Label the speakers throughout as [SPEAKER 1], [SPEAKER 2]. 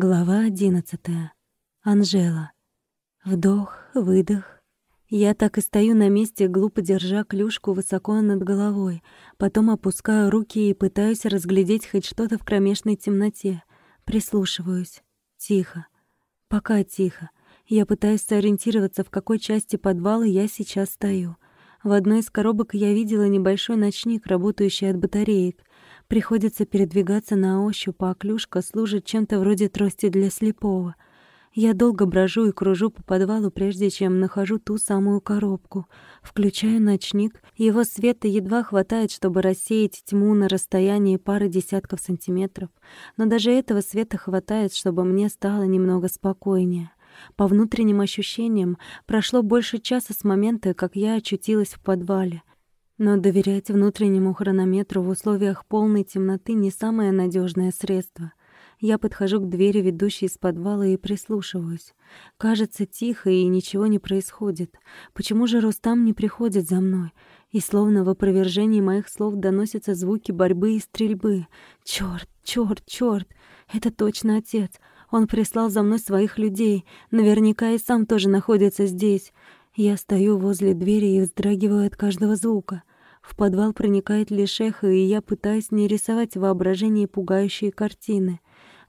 [SPEAKER 1] Глава одиннадцатая. Анжела. Вдох, выдох. Я так и стою на месте, глупо держа клюшку высоко над головой. Потом опускаю руки и пытаюсь разглядеть хоть что-то в кромешной темноте. Прислушиваюсь. Тихо. Пока тихо. Я пытаюсь сориентироваться, в какой части подвала я сейчас стою. В одной из коробок я видела небольшой ночник, работающий от батареек. Приходится передвигаться на ощупь, а клюшка служит чем-то вроде трости для слепого. Я долго брожу и кружу по подвалу, прежде чем нахожу ту самую коробку. Включаю ночник. Его света едва хватает, чтобы рассеять тьму на расстоянии пары десятков сантиметров. Но даже этого света хватает, чтобы мне стало немного спокойнее. По внутренним ощущениям, прошло больше часа с момента, как я очутилась в подвале. Но доверять внутреннему хронометру в условиях полной темноты не самое надежное средство. Я подхожу к двери, ведущей из подвала, и прислушиваюсь. Кажется, тихо, и ничего не происходит. Почему же Рустам не приходит за мной? И словно в опровержении моих слов доносятся звуки борьбы и стрельбы. Чёрт, чёрт, чёрт! Это точно отец. Он прислал за мной своих людей. Наверняка и сам тоже находится здесь. Я стою возле двери и вздрагиваю от каждого звука. В подвал проникает лишь эхо, и я пытаюсь не рисовать в воображении пугающие картины.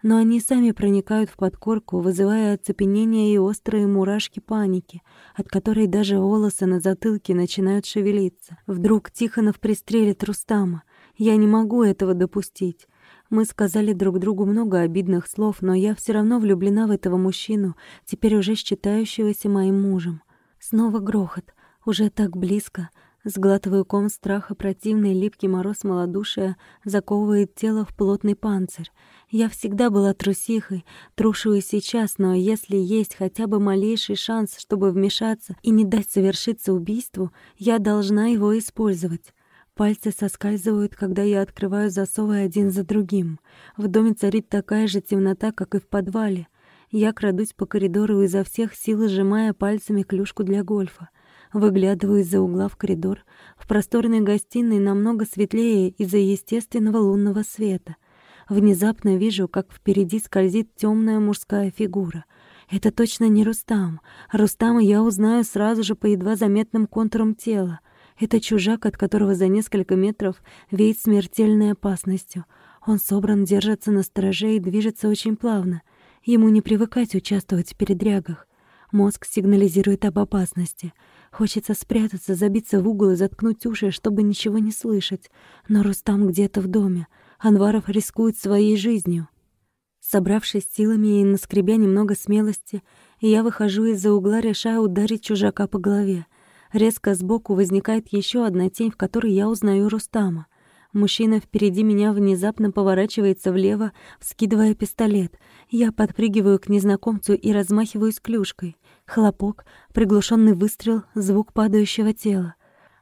[SPEAKER 1] Но они сами проникают в подкорку, вызывая оцепенение и острые мурашки паники, от которой даже волосы на затылке начинают шевелиться. Вдруг Тихонов пристрелит Рустама. Я не могу этого допустить. Мы сказали друг другу много обидных слов, но я все равно влюблена в этого мужчину, теперь уже считающегося моим мужем. Снова грохот, уже так близко — Сглатываю ком страха, противный липкий мороз малодушия заковывает тело в плотный панцирь. Я всегда была трусихой, трушу и сейчас, но если есть хотя бы малейший шанс, чтобы вмешаться и не дать совершиться убийству, я должна его использовать. Пальцы соскальзывают, когда я открываю засовы один за другим. В доме царит такая же темнота, как и в подвале. Я крадусь по коридору изо всех сил, сжимая пальцами клюшку для гольфа. Выглядываю из-за угла в коридор. В просторной гостиной намного светлее из-за естественного лунного света. Внезапно вижу, как впереди скользит темная мужская фигура. Это точно не Рустам. Рустама я узнаю сразу же по едва заметным контурам тела. Это чужак, от которого за несколько метров веет смертельной опасностью. Он собран, держится на стороже и движется очень плавно. Ему не привыкать участвовать в передрягах. Мозг сигнализирует об опасности — Хочется спрятаться, забиться в угол и заткнуть уши, чтобы ничего не слышать. Но Рустам где-то в доме. Анваров рискует своей жизнью. Собравшись силами и наскребя немного смелости, я выхожу из-за угла, решая ударить чужака по голове. Резко сбоку возникает еще одна тень, в которой я узнаю Рустама. Мужчина впереди меня внезапно поворачивается влево, вскидывая пистолет. Я подпрыгиваю к незнакомцу и размахиваюсь клюшкой. Хлопок, приглушенный выстрел, звук падающего тела.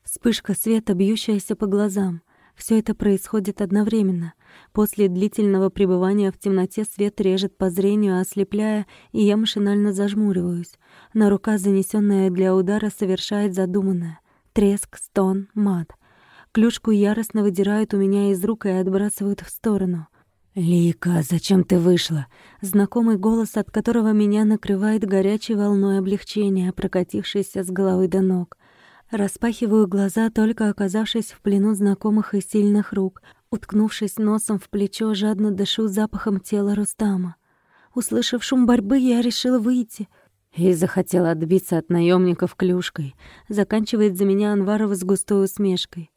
[SPEAKER 1] Вспышка света, бьющаяся по глазам. Все это происходит одновременно. После длительного пребывания в темноте свет режет по зрению, ослепляя, и я машинально зажмуриваюсь. На рука, занесенная для удара, совершает задуманное. Треск, стон, мат. Клюшку яростно выдирают у меня из рук и отбрасывают в сторону. «Лика, зачем ты вышла?» Знакомый голос, от которого меня накрывает горячей волной облегчения, прокатившейся с головы до ног. Распахиваю глаза, только оказавшись в плену знакомых и сильных рук. Уткнувшись носом в плечо, жадно дышу запахом тела Рустама. Услышав шум борьбы, я решила выйти. И захотела отбиться от наемников клюшкой. Заканчивает за меня Анварова с густой усмешкой.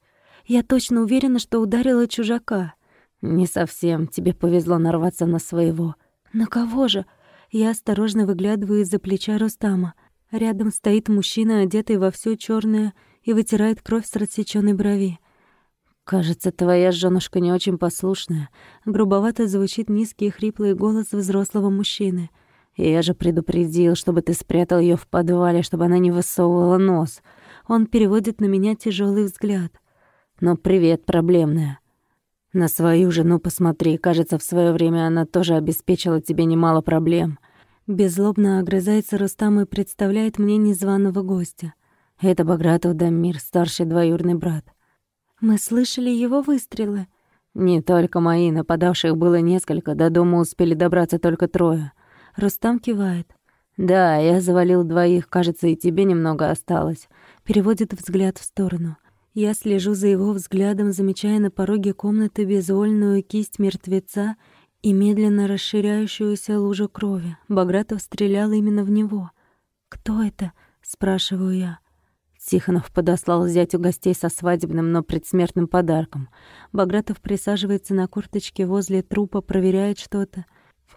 [SPEAKER 1] Я точно уверена, что ударила чужака. «Не совсем. Тебе повезло нарваться на своего». «На кого же?» Я осторожно выглядываю из-за плеча Рустама. Рядом стоит мужчина, одетый во все черное, и вытирает кровь с рассечённой брови. «Кажется, твоя жёнушка не очень послушная». Грубовато звучит низкий хриплый голос взрослого мужчины. «Я же предупредил, чтобы ты спрятал её в подвале, чтобы она не высовывала нос». Он переводит на меня тяжелый взгляд. «Ну, привет, проблемная. На свою жену посмотри, кажется, в свое время она тоже обеспечила тебе немало проблем. Беззлобно огрызается Рустам и представляет мне незваного гостя. Это Багратов Дамир, старший двоюродный брат. Мы слышали его выстрелы.
[SPEAKER 2] «Не только мои, нападавших было несколько, до дома успели добраться только трое».
[SPEAKER 1] Рустам кивает.
[SPEAKER 2] «Да, я завалил двоих, кажется, и тебе немного осталось».
[SPEAKER 1] Переводит взгляд в сторону. Я слежу за его взглядом, замечая на пороге комнаты безвольную кисть мертвеца и медленно расширяющуюся лужу крови. Багратов стрелял именно в него. «Кто это?» — спрашиваю я.
[SPEAKER 2] Тихонов подослал зятю гостей со свадебным, но предсмертным подарком.
[SPEAKER 1] Багратов присаживается на курточке возле трупа, проверяет что-то.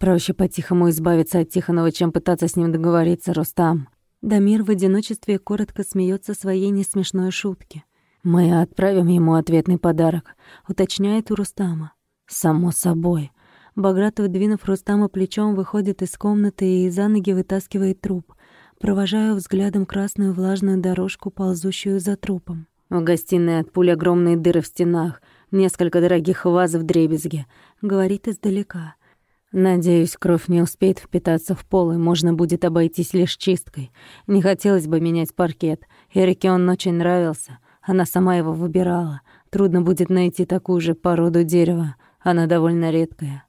[SPEAKER 2] «Проще по-тихому избавиться от Тихонова, чем пытаться с ним договориться, Рустам».
[SPEAKER 1] Дамир в одиночестве коротко смеется своей несмешной шутке.
[SPEAKER 2] «Мы отправим ему ответный подарок», —
[SPEAKER 1] уточняет у Рустама.
[SPEAKER 2] «Само собой».
[SPEAKER 1] Багратов, двинув Рустама плечом, выходит из комнаты и за ноги вытаскивает труп. Провожаю взглядом красную влажную дорожку, ползущую за трупом.
[SPEAKER 2] В гостиной от пуль огромные дыры в стенах, несколько дорогих ваз в дребезге, говорит издалека. Надеюсь, кровь не успеет впитаться в пол, и можно будет обойтись лишь чисткой. Не хотелось бы менять паркет. Эрике он очень нравился. Она сама его выбирала. Трудно будет найти такую же породу дерева. Она довольно редкая.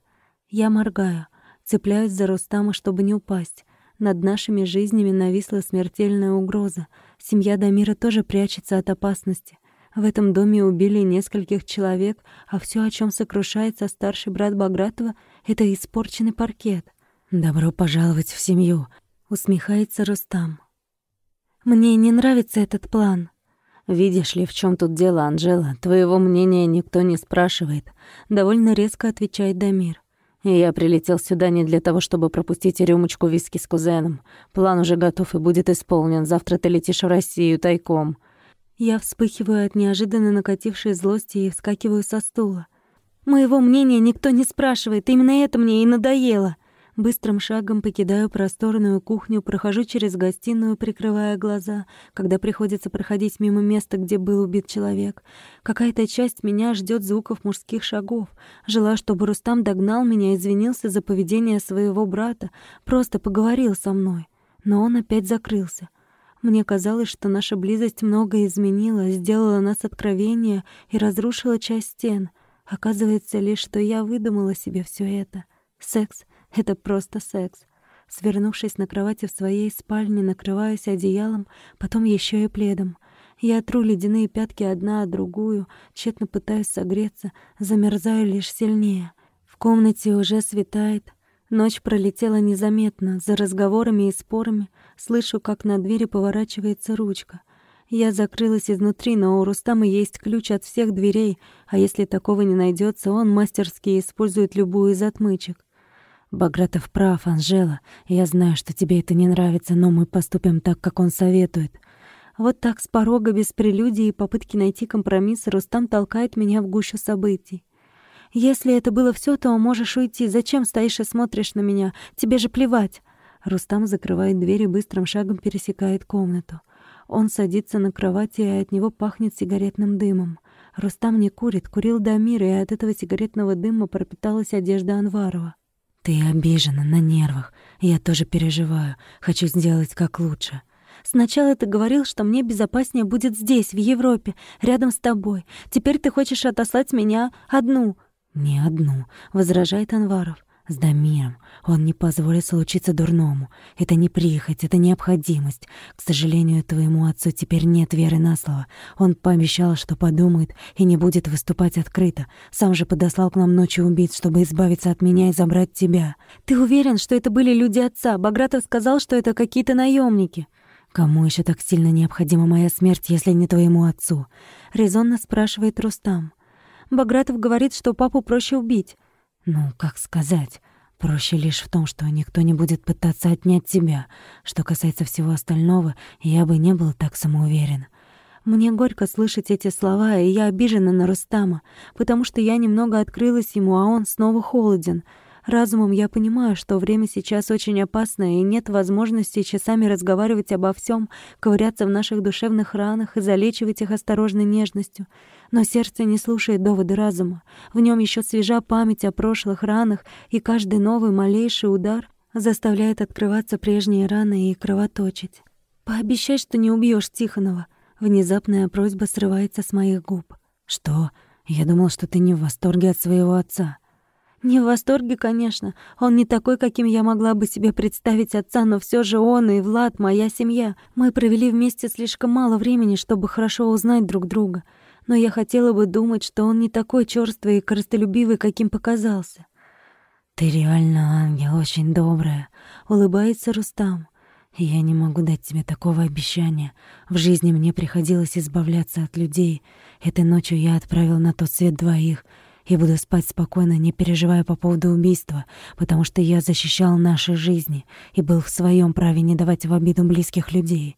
[SPEAKER 1] Я моргаю, цепляюсь за Рустама, чтобы не упасть. Над нашими жизнями нависла смертельная угроза. Семья Дамира тоже прячется от опасности. В этом доме убили нескольких человек, а все, о чем сокрушается старший брат Багратова, это испорченный паркет.
[SPEAKER 2] «Добро пожаловать в семью», — усмехается Рустам.
[SPEAKER 1] «Мне не нравится этот план».
[SPEAKER 2] «Видишь ли, в чем тут дело, Анжела? Твоего мнения никто не спрашивает», — довольно резко отвечает Дамир. И я прилетел сюда не для того, чтобы пропустить рюмочку виски с кузеном. План уже готов и будет исполнен. Завтра ты летишь в Россию тайком.
[SPEAKER 1] Я вспыхиваю от неожиданно накатившей злости и вскакиваю со стула. Моего мнения никто не спрашивает, именно это мне и надоело. Быстрым шагом покидаю просторную кухню, прохожу через гостиную, прикрывая глаза, когда приходится проходить мимо места, где был убит человек. Какая-то часть меня ждет звуков мужских шагов. Жила, чтобы Рустам догнал меня и извинился за поведение своего брата, просто поговорил со мной. Но он опять закрылся. Мне казалось, что наша близость многое изменила, сделала нас откровение и разрушила часть стен. Оказывается лишь, что я выдумала себе все это. Секс — это просто секс. Свернувшись на кровати в своей спальне, накрываюсь одеялом, потом еще и пледом. Я тру ледяные пятки одна о другую, тщетно пытаюсь согреться, замерзаю лишь сильнее. В комнате уже светает. Ночь пролетела незаметно, за разговорами и спорами слышу, как на двери поворачивается ручка. Я закрылась изнутри, но у Рустама есть ключ от всех дверей, а если такого не найдется, он мастерски использует любую из отмычек.
[SPEAKER 2] Багратов прав, Анжела. Я знаю, что тебе это не нравится, но мы поступим так, как он советует.
[SPEAKER 1] Вот так с порога, без прелюдии и попытки найти компромисс, Рустам толкает меня в гущу событий. «Если это было все, то можешь уйти. Зачем стоишь и смотришь на меня? Тебе же плевать!» Рустам закрывает дверь и быстрым шагом пересекает комнату. Он садится на кровати, и от него пахнет сигаретным дымом. Рустам не курит, курил Дамир, и от этого сигаретного дыма пропиталась одежда Анварова.
[SPEAKER 2] «Ты обижена, на нервах. Я тоже переживаю. Хочу сделать как лучше».
[SPEAKER 1] Сначала ты говорил, что мне безопаснее будет здесь, в Европе, рядом с тобой. Теперь ты хочешь отослать меня одну».
[SPEAKER 2] «Не одну», — возражает Анваров с Дамиром. Он не позволит случиться дурному. Это не прихоть, это необходимость. К сожалению, твоему отцу теперь нет веры на слово. Он пообещал, что подумает и не будет выступать открыто. Сам же подослал к нам ночью убийц, чтобы избавиться от меня и забрать тебя.
[SPEAKER 1] Ты уверен, что это были люди отца? Багратов сказал, что это какие-то наемники.
[SPEAKER 2] Кому еще так сильно необходима моя смерть, если не твоему отцу?
[SPEAKER 1] Резонно спрашивает Рустам. Багратов говорит, что папу проще убить.
[SPEAKER 2] Ну, как сказать? Проще лишь в том, что никто не будет пытаться отнять тебя. Что касается всего остального, я бы не был так самоуверен.
[SPEAKER 1] Мне горько слышать эти слова, и я обижена на Рустама, потому что я немного открылась ему, а он снова холоден — Разумом я понимаю, что время сейчас очень опасное, и нет возможности часами разговаривать обо всем, ковыряться в наших душевных ранах и залечивать их осторожной нежностью. Но сердце не слушает доводы разума. В нем еще свежа память о прошлых ранах, и каждый новый малейший удар заставляет открываться прежние раны и кровоточить. «Пообещай, что не убьешь Тихонова». Внезапная просьба срывается с моих губ.
[SPEAKER 2] «Что? Я думал, что ты не в восторге от своего отца».
[SPEAKER 1] Не в восторге, конечно. Он не такой, каким я могла бы себе представить отца, но все же он и Влад — моя семья. Мы провели вместе слишком мало времени, чтобы хорошо узнать друг друга. Но я хотела бы думать, что он не такой чёрствый и корыстолюбивый, каким показался.
[SPEAKER 2] «Ты реально ангел, очень добрая», — улыбается Рустам. «Я не могу дать тебе такого обещания. В жизни мне приходилось избавляться от людей. Этой ночью я отправил на тот свет двоих — и буду спать спокойно, не переживая по поводу убийства, потому что я защищал наши жизни и был в своем праве не давать в обиду близких людей.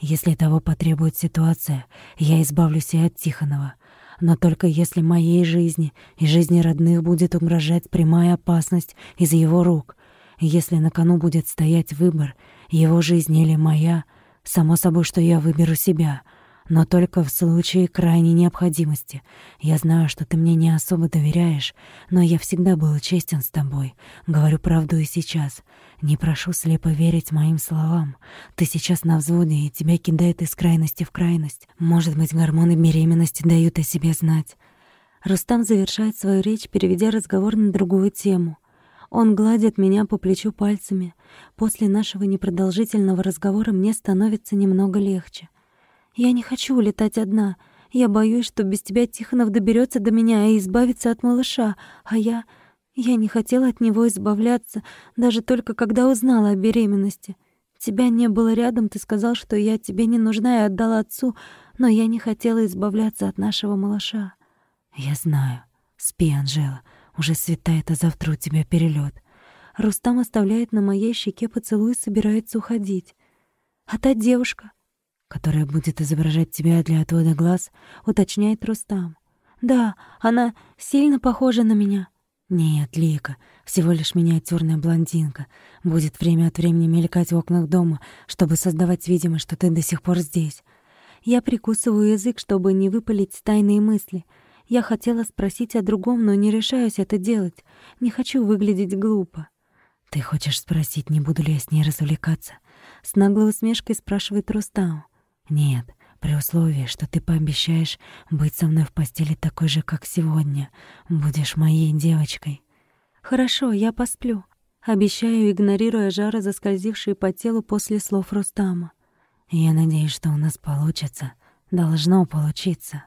[SPEAKER 2] Если того потребует ситуация, я избавлюсь и от Тихонова. Но только если моей жизни и жизни родных будет угрожать прямая опасность из его рук. Если на кону будет стоять выбор, его жизнь или моя, само собой, что я выберу себя — но только в случае крайней необходимости. Я знаю, что ты мне не особо доверяешь, но я всегда был честен с тобой. Говорю правду и сейчас. Не прошу слепо верить моим словам. Ты сейчас на взводе, и тебя кидает из крайности в крайность. Может быть, гормоны беременности дают о себе знать.
[SPEAKER 1] Рустам завершает свою речь, переведя разговор на другую тему. Он гладит меня по плечу пальцами. После нашего непродолжительного разговора мне становится немного легче. Я не хочу улетать одна. Я боюсь, что без тебя Тихонов доберется до меня и избавится от малыша, а я... Я не хотела от него избавляться, даже только когда узнала о беременности. Тебя не было рядом, ты сказал, что я тебе не нужна и отдала отцу, но я не хотела избавляться от нашего малыша.
[SPEAKER 2] Я знаю. Спи, Анжела. Уже светает, а завтра у тебя перелет.
[SPEAKER 1] Рустам оставляет на моей щеке поцелуй и собирается уходить. А та девушка,
[SPEAKER 2] которая будет изображать тебя для отвода глаз,
[SPEAKER 1] уточняет Рустам. Да, она сильно похожа на меня.
[SPEAKER 2] Нет, Лика, всего лишь миниатюрная блондинка. Будет время от времени мелькать в окнах дома, чтобы создавать видимость, что ты до сих пор здесь.
[SPEAKER 1] Я прикусываю язык, чтобы не выпалить тайные мысли. Я хотела спросить о другом, но не решаюсь это делать. Не хочу выглядеть глупо.
[SPEAKER 2] Ты хочешь спросить, не буду ли я с ней развлекаться?
[SPEAKER 1] С наглой усмешкой спрашивает Рустам.
[SPEAKER 2] Нет, при условии, что ты пообещаешь быть со мной в постели такой же, как сегодня. Будешь моей девочкой.
[SPEAKER 1] Хорошо, я посплю. Обещаю, игнорируя жары, заскользившие по телу после слов Рустама.
[SPEAKER 2] Я надеюсь, что у нас получится. Должно получиться.